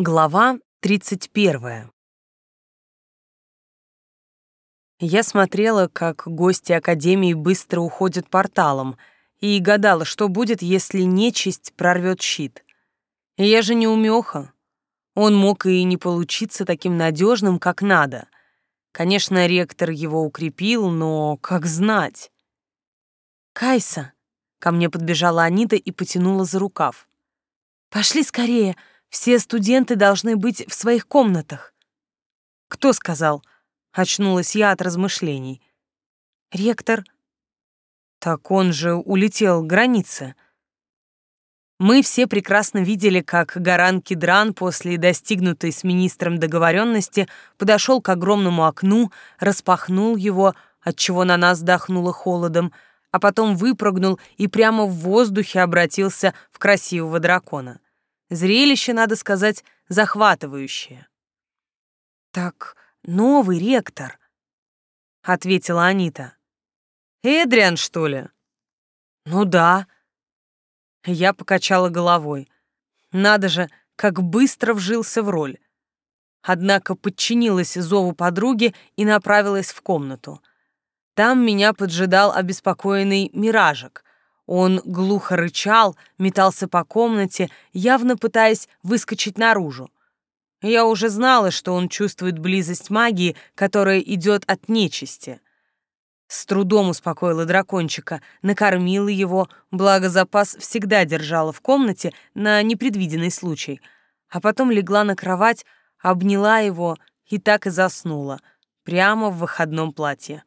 Глава 31. Я смотрела, как гости Академии быстро уходят порталом, и гадала, что будет, если нечисть прорвет щит. Я же не умеха. Он мог и не получиться таким надежным, как надо. Конечно, ректор его укрепил, но как знать? «Кайса!» — ко мне подбежала Анита и потянула за рукав. «Пошли скорее!» Все студенты должны быть в своих комнатах. Кто сказал? Очнулась я от размышлений. Ректор. Так он же улетел к границе. Мы все прекрасно видели, как Гаран Кидран после достигнутой с министром договоренности подошел к огромному окну, распахнул его, отчего на нас дохнуло холодом, а потом выпрыгнул и прямо в воздухе обратился в красивого дракона. Зрелище, надо сказать, захватывающее. «Так новый ректор», — ответила Анита. «Эдриан, что ли?» «Ну да». Я покачала головой. Надо же, как быстро вжился в роль. Однако подчинилась зову подруги и направилась в комнату. Там меня поджидал обеспокоенный Миражик, он глухо рычал, метался по комнате, явно пытаясь выскочить наружу. Я уже знала, что он чувствует близость магии, которая идет от нечисти. С трудом успокоила дракончика, накормила его, благо запас всегда держала в комнате на непредвиденный случай, а потом легла на кровать, обняла его и так и заснула, прямо в выходном платье.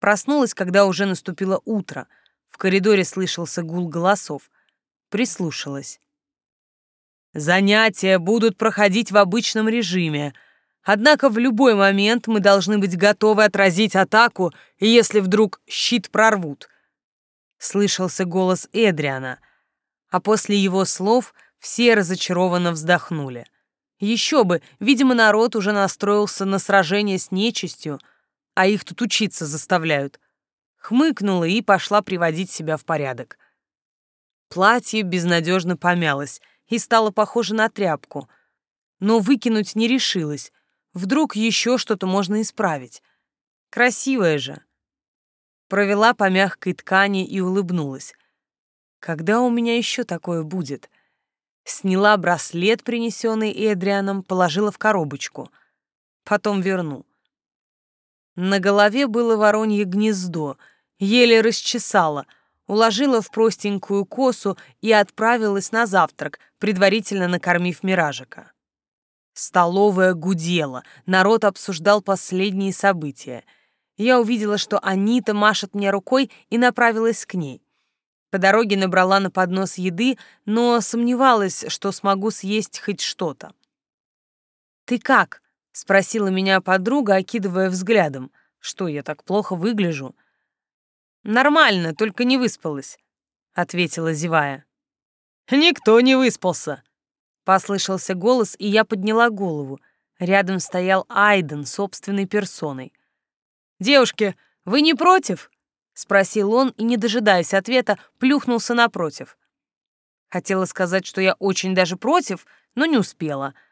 Проснулась, когда уже наступило утро — коридоре слышался гул голосов. Прислушалась. Занятия будут проходить в обычном режиме. Однако в любой момент мы должны быть готовы отразить атаку, если вдруг щит прорвут. Слышался голос Эдриана, а после его слов все разочарованно вздохнули. Еще бы, видимо, народ уже настроился на сражение с нечистью, а их тут учиться заставляют хмыкнула и пошла приводить себя в порядок. Платье безнадежно помялось и стало похоже на тряпку, но выкинуть не решилась. Вдруг еще что-то можно исправить. Красивое же. Провела по мягкой ткани и улыбнулась. Когда у меня еще такое будет? Сняла браслет, принесенный Эдрианом, положила в коробочку. Потом верну. На голове было воронье гнездо, еле расчесала, уложила в простенькую косу и отправилась на завтрак, предварительно накормив Миражика. Столовая гудела, народ обсуждал последние события. Я увидела, что Анита машет мне рукой и направилась к ней. По дороге набрала на поднос еды, но сомневалась, что смогу съесть хоть что-то. «Ты как?» — спросила меня подруга, окидывая взглядом. «Что, я так плохо выгляжу?» «Нормально, только не выспалась», — ответила, зевая. «Никто не выспался», — послышался голос, и я подняла голову. Рядом стоял Айден собственной персоной. «Девушки, вы не против?» — спросил он и, не дожидаясь ответа, плюхнулся напротив. Хотела сказать, что я очень даже против, но не успела —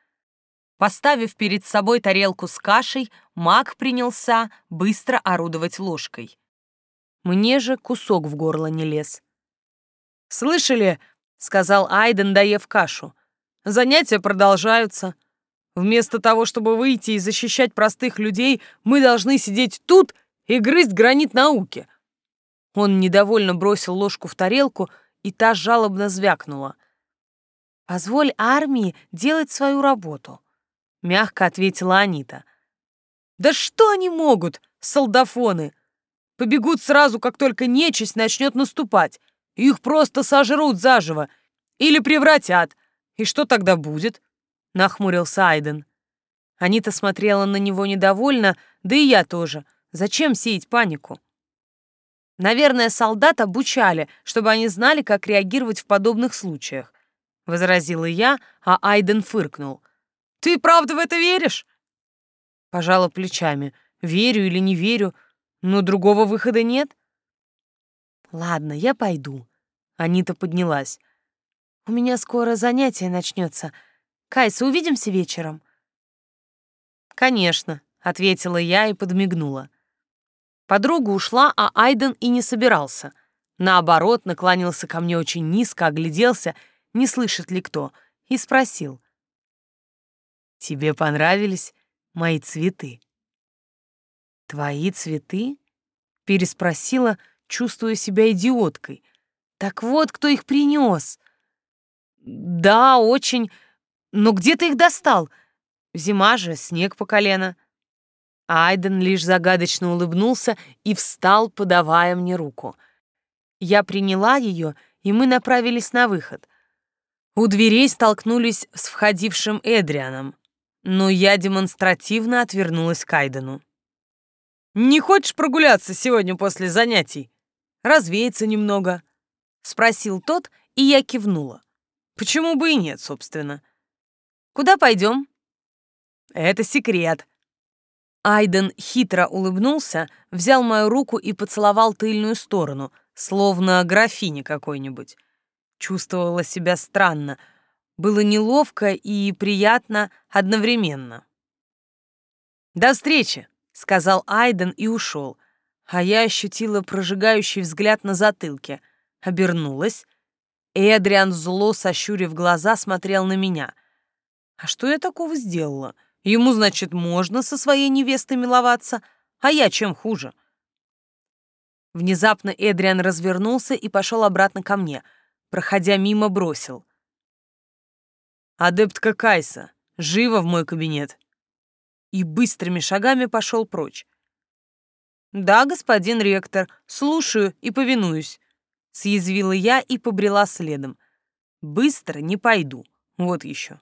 Поставив перед собой тарелку с кашей, маг принялся быстро орудовать ложкой. Мне же кусок в горло не лез. «Слышали?» — сказал Айден, доев кашу. «Занятия продолжаются. Вместо того, чтобы выйти и защищать простых людей, мы должны сидеть тут и грызть гранит науки». Он недовольно бросил ложку в тарелку, и та жалобно звякнула. «Позволь армии делать свою работу», — мягко ответила Анита. «Да что они могут, солдафоны? Побегут сразу, как только нечисть начнет наступать. Их просто сожрут заживо или превратят. И что тогда будет?» — нахмурился Айден. Анита смотрела на него недовольно, да и я тоже. Зачем сеять панику? Наверное, солдат обучали, чтобы они знали, как реагировать в подобных случаях. Возразила я, а Айден фыркнул. Ты правда в это веришь? Пожала плечами. Верю или не верю, но другого выхода нет. Ладно, я пойду. Анита поднялась. У меня скоро занятие начнется. Кайса, увидимся вечером?» «Конечно», — ответила я и подмигнула. Подруга ушла, а Айден и не собирался. Наоборот, наклонился ко мне очень низко, огляделся, не слышит ли кто, и спросил. «Тебе понравились мои цветы?» «Твои цветы?» — переспросила, чувствуя себя идиоткой. «Так вот, кто их принес!» «Да, очень. Но где ты их достал? Зима же, снег по колено». Айден лишь загадочно улыбнулся и встал, подавая мне руку. Я приняла ее, и мы направились на выход. У дверей столкнулись с входившим Эдрианом, но я демонстративно отвернулась к Айдену. «Не хочешь прогуляться сегодня после занятий? Развеяться немного?» — спросил тот, и я кивнула. «Почему бы и нет, собственно?» «Куда пойдем?» «Это секрет». Айден хитро улыбнулся, взял мою руку и поцеловал тыльную сторону, словно графиня какой-нибудь. Чувствовала себя странно. Было неловко и приятно одновременно. «До встречи!» Сказал Айден и ушел, а я ощутила прожигающий взгляд на затылке, обернулась. Эдриан зло, сощурив глаза, смотрел на меня. А что я такого сделала? Ему, значит, можно со своей невестой миловаться, а я чем хуже? Внезапно Эдриан развернулся и пошел обратно ко мне, проходя мимо, бросил. «Адептка Кайса, живо в мой кабинет!» И быстрыми шагами пошел прочь. «Да, господин ректор, слушаю и повинуюсь», — съязвила я и побрела следом. «Быстро не пойду, вот еще».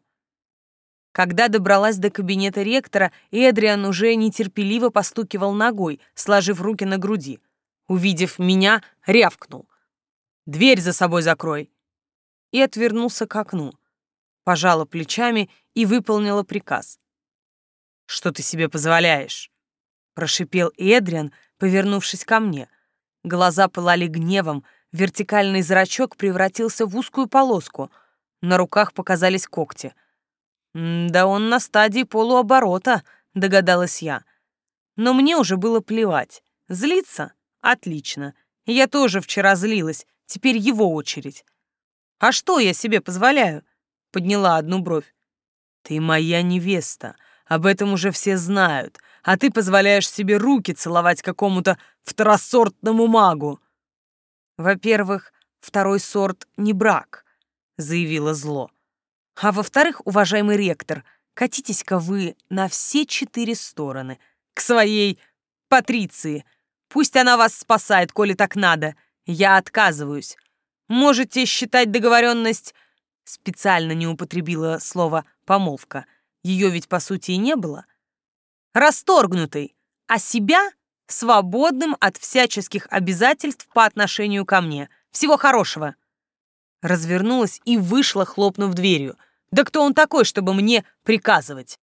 Когда добралась до кабинета ректора, Эдриан уже нетерпеливо постукивал ногой, сложив руки на груди. Увидев меня, рявкнул. «Дверь за собой закрой!» И отвернулся к окну. Пожала плечами и выполнила приказ. Что ты себе позволяешь?» Прошипел Эдриан, повернувшись ко мне. Глаза пылали гневом, вертикальный зрачок превратился в узкую полоску. На руках показались когти. «Да он на стадии полуоборота», — догадалась я. Но мне уже было плевать. Злиться? Отлично. Я тоже вчера злилась, теперь его очередь. «А что я себе позволяю?» — подняла одну бровь. «Ты моя невеста, об этом уже все знают, а ты позволяешь себе руки целовать какому-то второсортному магу. Во-первых, второй сорт не брак, заявила зло. А во-вторых, уважаемый ректор, катитесь-ка вы на все четыре стороны, к своей Патриции. Пусть она вас спасает, коли так надо. Я отказываюсь. Можете считать договоренность... Специально не употребила слово «помолвка» ее ведь по сути и не было, расторгнутой, а себя свободным от всяческих обязательств по отношению ко мне. Всего хорошего. Развернулась и вышла, хлопнув дверью. Да кто он такой, чтобы мне приказывать?